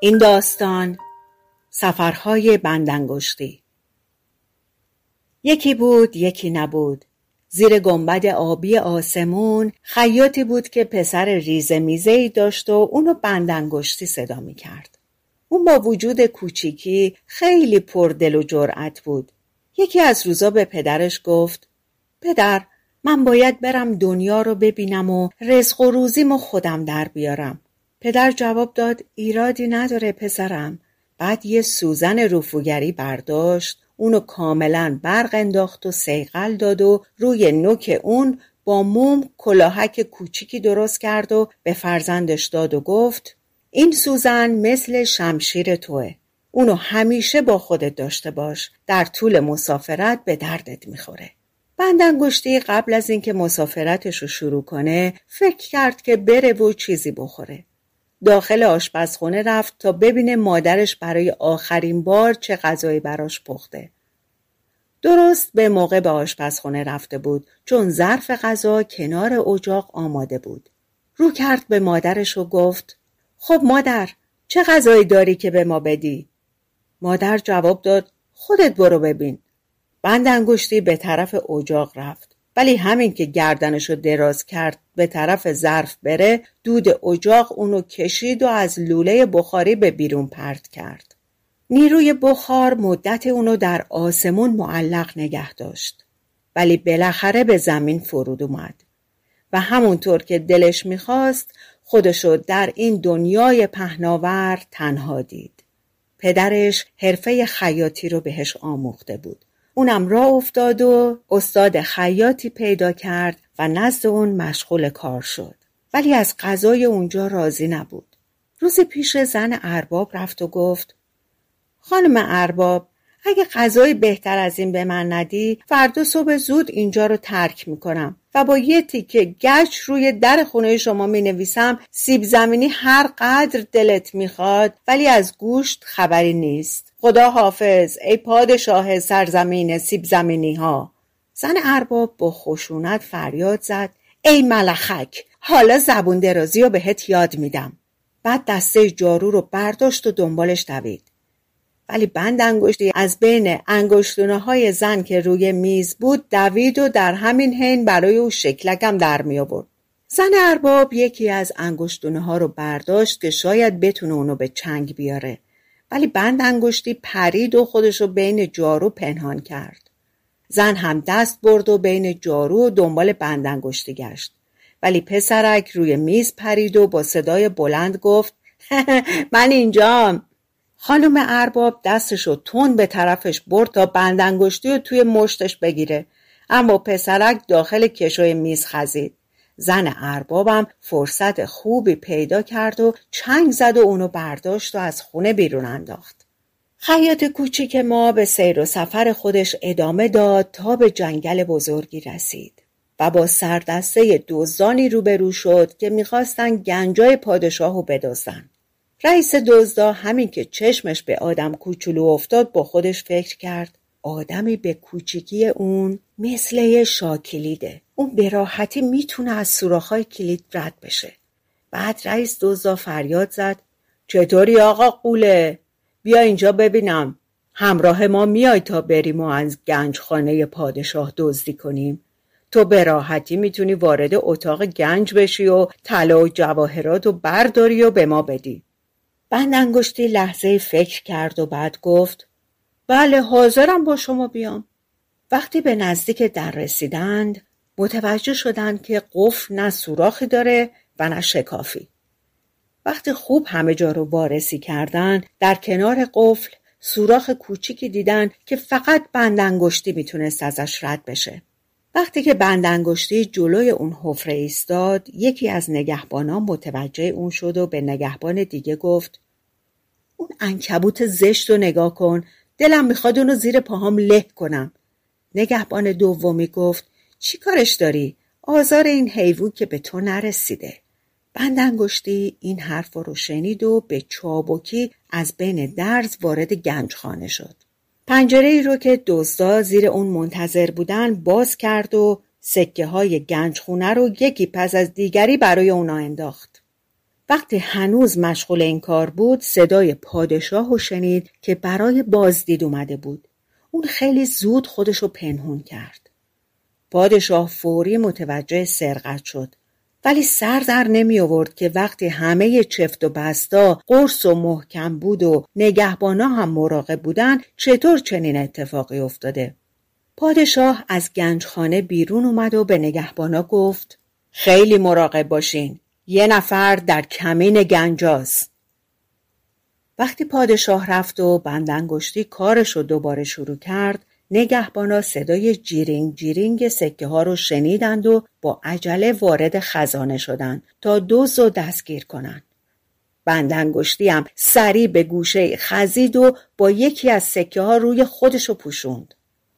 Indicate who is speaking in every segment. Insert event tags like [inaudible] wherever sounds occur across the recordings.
Speaker 1: این داستان سفرهای بندانگشتی یکی بود یکی نبود زیر گنبد آبی آسمون خیاطی بود که پسر ریزه میزه ای داشت و اونو بندانگشتی صدا می کرد. اون با وجود کوچیکی خیلی پردل و جرأت بود. یکی از روزا به پدرش گفت پدر من باید برم دنیا رو ببینم و رزق و روزیمو خودم در بیارم. پدر جواب داد ایرادی نداره پسرم. بعد یه سوزن رفوگری برداشت اونو کاملا برق انداخت و سیقل داد و روی نوک اون با موم کلاهک کوچیکی درست کرد و به فرزندش داد و گفت این سوزن مثل شمشیر توه. اونو همیشه با خودت داشته باش. در طول مسافرت به دردت می‌خوره. بندنگشتی قبل از اینکه مسافرتش رو شروع کنه فکر کرد که بره و چیزی بخوره. داخل آشپزخونه رفت تا ببینه مادرش برای آخرین بار چه غذایی براش پخته. درست به موقع به آشپزخونه رفته بود چون ظرف غذا کنار اجاق آماده بود. رو کرد به مادرش و گفت خب مادر چه غذایی داری که به ما بدی؟ مادر جواب داد خودت برو ببین. بند انگشتی به طرف اجاق رفت. ولی همین که گردنشو دراز کرد به طرف ظرف بره دود اجاق اونو کشید و از لوله بخاری به بیرون پرت کرد. نیروی بخار مدت اونو در آسمون معلق نگه داشت. ولی بالاخره به زمین فرود اومد. و همونطور که دلش می‌خواست خودشو در این دنیای پهناور تنها دید. پدرش حرفه خیاطی رو بهش آموخته بود. اونم راه افتاد و استاد خیاطی پیدا کرد و نزد اون مشغول کار شد. ولی از غذای اونجا راضی نبود. روزی پیش زن ارباب رفت و گفت خانم ارباب اگه غذای بهتر از این به من ندی فردا صبح زود اینجا رو ترک می‌کنم و با یه تیکه گچ روی در خونه شما می نویسم سیب زمینی هر قدر دلت می‌خواد ولی از گوشت خبری نیست خدا حافظ ای پادشاه سرزمین سیب زمینی ها زن ارباب با خشونت فریاد زد ای ملخک حالا زبون درازی رو بهت یاد میدم بعد دسته جارو رو برداشت و دنبالش دوید ولی بند انگشتی از بین انگشتونه های زن که روی میز بود دوید و در همین حین برای او شکلکم در می آورد. زن ارباب یکی از انگشتونه ها رو برداشت که شاید بتونه اونو به چنگ بیاره. ولی بند انگشتی پرید و خودشو بین جارو پنهان کرد. زن هم دست برد و بین جارو و دنبال بند انگشتی گشت. ولی پسرک روی میز پرید و با صدای بلند گفت [laughs] من اینجام خانم ارباب دستشو تون به طرفش برد تا بندانگشتی و توی مشتش بگیره اما پسرک داخل کشوی میز خزید زن اربابم فرصت خوبی پیدا کرد و چنگ زد و اونو برداشت و از خونه بیرون انداخت. خیاط کوچیک ما به سیر و سفر خودش ادامه داد تا به جنگل بزرگی رسید و با سردسته دزدانی روبرو شد که می‌خواستن گنجای پادشاهو بدزدن. رئیس دزدا همین که چشمش به آدم کوچولو افتاد با خودش فکر کرد آدمی به کوچیکی اون مثل شاکلیده. اون به راحتی می‌تونه از سوراخ‌های کلید رد بشه. بعد رئیس دزدا فریاد زد. چطوری آقا قوله؟ بیا اینجا ببینم. همراه ما میای تا بریم و از گنجخانه پادشاه دزدی کنیم. تو به راحتی می‌تونی وارد اتاق گنج بشی و طلا و جواهرات و برداری و به ما بدی. بند انگشتی لحظه فکر کرد و بعد گفت بله حاضرم با شما بیام. وقتی به نزدیک در رسیدند متوجه شدند که قفل نه سوراخی داره و نه شکافی. وقتی خوب همه جا رو وارسی کردند در کنار قفل سوراخ کوچیکی دیدن که فقط بند انگشتی می‌تونست ازش رد بشه. وقتی که بندانگشتی جلوی اون حفره ایستاد یکی از نگهبانان متوجه اون شد و به نگهبان دیگه گفت اون انکبوت زشت رو نگاه کن دلم می‌خواد اونو زیر پاهام له کنم نگهبان دومی گفت چی کارش داری؟ آزار این حیوان که به تو نرسیده بندانگشتی این حرف رو شنید و به چابکی از بین درز وارد گنجخانه شد پنجره ای رو که دزدا زیر اون منتظر بودن باز کرد و سکه های گنج خونه رو یکی پس از دیگری برای اونا انداخت. وقتی هنوز مشغول این کار بود صدای پادشاه و شنید که برای بازدید اومده بود. اون خیلی زود خودشو پنهون کرد. پادشاه فوری متوجه سرقت شد. ولی سر در نمی آورد که وقتی همه چفت و بستا قرص و محکم بود و نگهبانا هم مراقب بودن چطور چنین اتفاقی افتاده پادشاه از گنجخانه بیرون اومد و به نگهبانا گفت خیلی مراقب باشین یه نفر در کمین گنجاست وقتی پادشاه رفت و بندانگشتی کارش رو دوباره شروع کرد نگهبانا صدای جیرینگ جیرینگ سکه ها رو شنیدند و با عجله وارد خزانه شدند تا دوز رو دستگیر کنند. بندانگشتی هم سریع به گوشه خزید و با یکی از سکه ها روی خودشو پوشوند.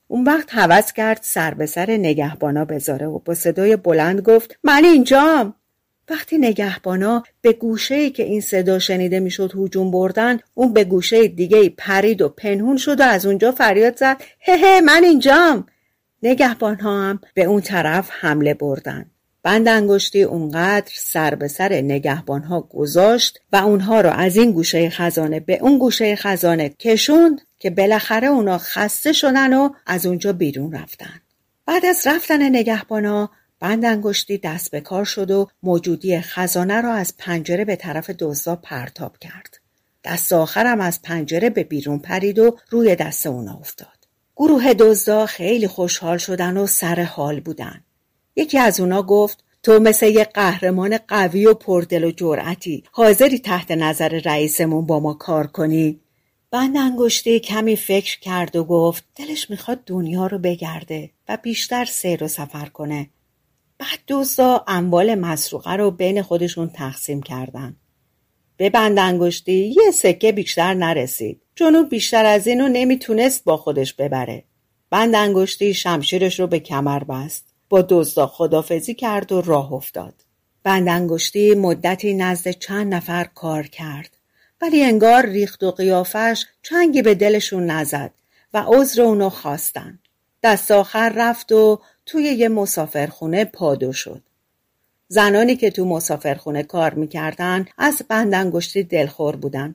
Speaker 1: اون وقت حوض کرد سر به سر نگهبانا بذاره و با صدای بلند گفت من اینجام وقتی نگهبانا به گوشه که این صدا شنیده می‌شد هجوم بردن اون به گوشه دیگه پرید و پنهون شد و از اونجا فریاد زد هه هه من اینجام! نگهبان ها هم به اون طرف حمله بردن. بند انگشتی اونقدر سر به سر نگهبان ها گذاشت و اونها رو از این گوشه خزانه به اون گوشه خزانه کشوند که بالاخره اونا خسته شدن و از اونجا بیرون رفتن. بعد از رفتن نگهبانا بند انگشتی دست به کار شد و موجودی خزانه را از پنجره به طرف دزدا پرتاب کرد. دست آخرم از پنجره به بیرون پرید و روی دست اونا افتاد. گروه دزدا خیلی خوشحال شدن و سر حال بودن. یکی از اونا گفت تو مثل یه قهرمان قوی و پردل و جرأتی حاضری تحت نظر رئیسمون با ما کار کنی بند انگشتی کمی فکر کرد و گفت دلش می‌خواد دنیا رو بگرده و بیشتر سیر و سفر کنه بعد دوستا اموال مسروقه رو بین خودشون تقسیم کردن. به بند انگشتی یه سکه بیشتر نرسید چون اون بیشتر از اینو نمی‌تونست با خودش ببره. بند انگشتی شمشیرش رو به کمر بست. با دزدا خدافزی کرد و راه افتاد. بند انگشتی مدتی نزد چند نفر کار کرد. ولی انگار ریخت و قیافش چنگی به دلشون نزد و عذر اونو خواستن. دست آخر رفت و توی یه مسافرخونه پادو شد. زنانی که تو مسافرخونه کار می‌کردن از بندانگشتی دلخور بودن.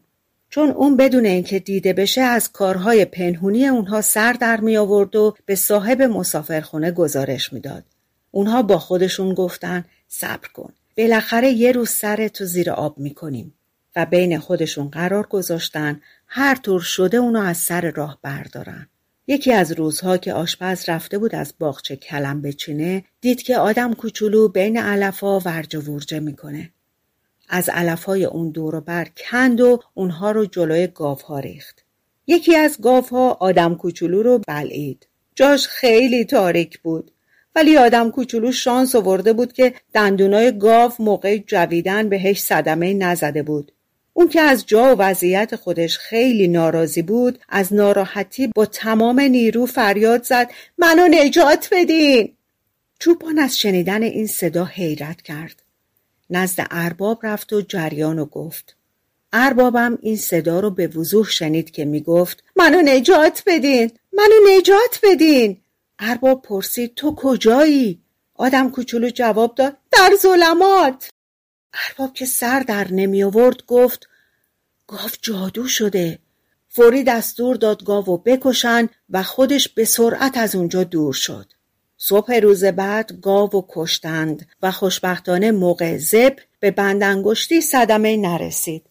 Speaker 1: چون اون بدون اینکه دیده بشه از کارهای پنهونی اونها سر در می آورد و به صاحب مسافرخونه گزارش می‌داد. اونها با خودشون گفتن صبر کن. بالاخره یه روز سر تو زیر آب می‌کنیم و بین خودشون قرار گذاشتن هر طور شده اونو از سر راه بردارن. یکی از روزها که آشپز رفته بود از باغچه کلم بچینه دید که آدم کوچولو بین علفا ورج و ورجه می‌کنه. از علفهای اون دور و بر کند و اونها رو جلوی گاوها ریخت. یکی از گاوها آدم کوچولو رو بلعید. جاش خیلی تاریک بود. ولی آدم کوچولو شانس آورده بود که دندونای گاو موقع جویدن بهش صدمه نزده بود. اون که از جا و وضعیت خودش خیلی ناراضی بود از ناراحتی با تمام نیرو فریاد زد منو نجات بدین! چوپان از شنیدن این صدا حیرت کرد. نزد ارباب رفت و جریان و گفت. اربابم این صدا رو به وضوح شنید که می‌گفت منو نجات بدین! منو نجات بدین! ارباب پرسید تو کجایی؟ آدم کوچولو جواب داد در ظلمات! ارباب که سر در نمی آورد گفت گاو جادو شده. فوری دستور داد گاو بکشن و خودش به سرعت از اونجا دور شد. صبح روز بعد گاو کشتند و خوشبختانه موقع زب به بندانگشتی صدمه نرسید.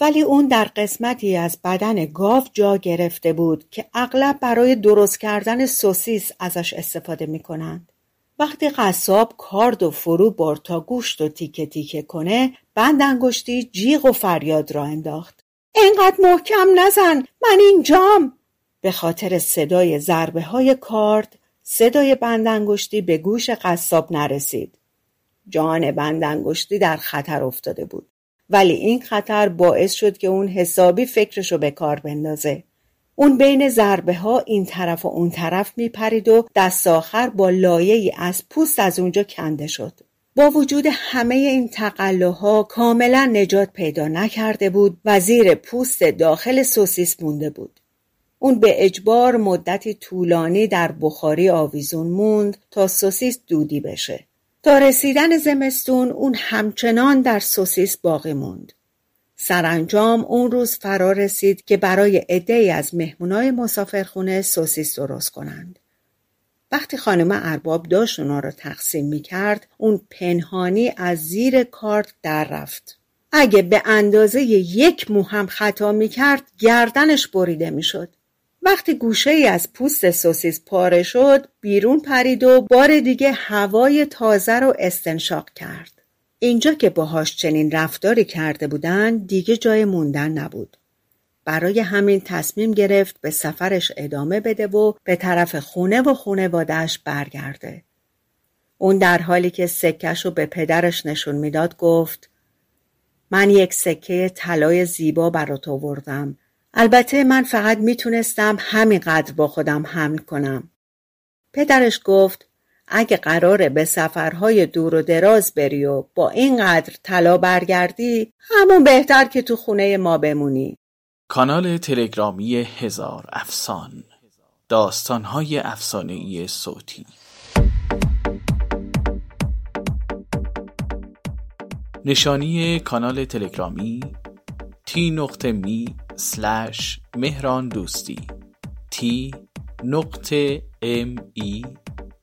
Speaker 1: ولی اون در قسمتی از بدن گاو جا گرفته بود که اغلب برای درست کردن سوسیس ازش استفاده می کنند. وقتی قصاب کارد و فرو برد تا گوشت و تیکه تیکه کنه بند انگشتی جیغ و فریاد را انداخت اینقدر محکم نزن من اینجام به خاطر صدای ضربه های کارد صدای بندانگشتی به گوش قصاب نرسید. جان بندانگشتی در خطر افتاده بود. ولی این خطر باعث شد که اون حسابی فکرشو به کار بندازه. اون بین ضربه ها این طرف و اون طرف میپرید و دست آخر با لایه از پوست از اونجا کنده شد. با وجود همه این تقلاها کاملا نجات پیدا نکرده بود و زیر پوست داخل سوسیس مونده بود. اون به اجبار مدتی طولانی در بخاری آویزون موند تا سوسیس دودی بشه. تا رسیدن زمستون اون همچنان در سوسیس باقی موند. سرانجام اون روز فرا رسید که برای عدهای از مهمونای مسافرخونه سوسیس درست کنند. وقتی خانم ارباب داشت اونا رو تقسیم می کرد اون پنهانی از زیر کارت در رفت. اگه به اندازه یک مو هم خطا می کرد گردنش بریده می شد. وقتی گوشه ای از پوست سوسیس پاره شد بیرون پرید و بار دیگه هوای تازه رو استنشاق کرد. اینجا که باهاش چنین رفتاری کرده بودن دیگه جای موندن نبود. برای همین تصمیم گرفت به سفرش ادامه بده و به طرف خونه و خونوادهش برگرده. اون در حالی که سکش رو به پدرش نشون می‌داد گفت من یک سکه طلای زیبا برات آوردم. البته من فقط می‌تونستم همینقدر با خودم حمل کنم. پدرش گفت اگه قراره به سفرهای دور و دراز بری و با اینقدر طلا برگردی همون بهتر که تو خونه ما بمونی.
Speaker 2: کانال تلگرامی هزار افسان داستانهای افسانهای صوتی نشانی کانال تلگرامی تی نقطه می مهران دوستی تی نقطه ام ای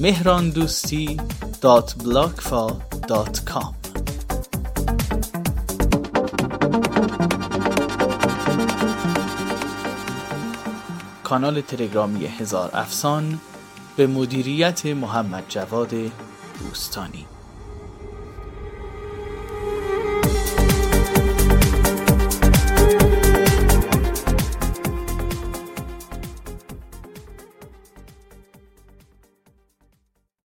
Speaker 2: مهران دوستی دات دات کام. کانال تلگرامی هزار افسان به مدیریت محمد جواد دوستانی.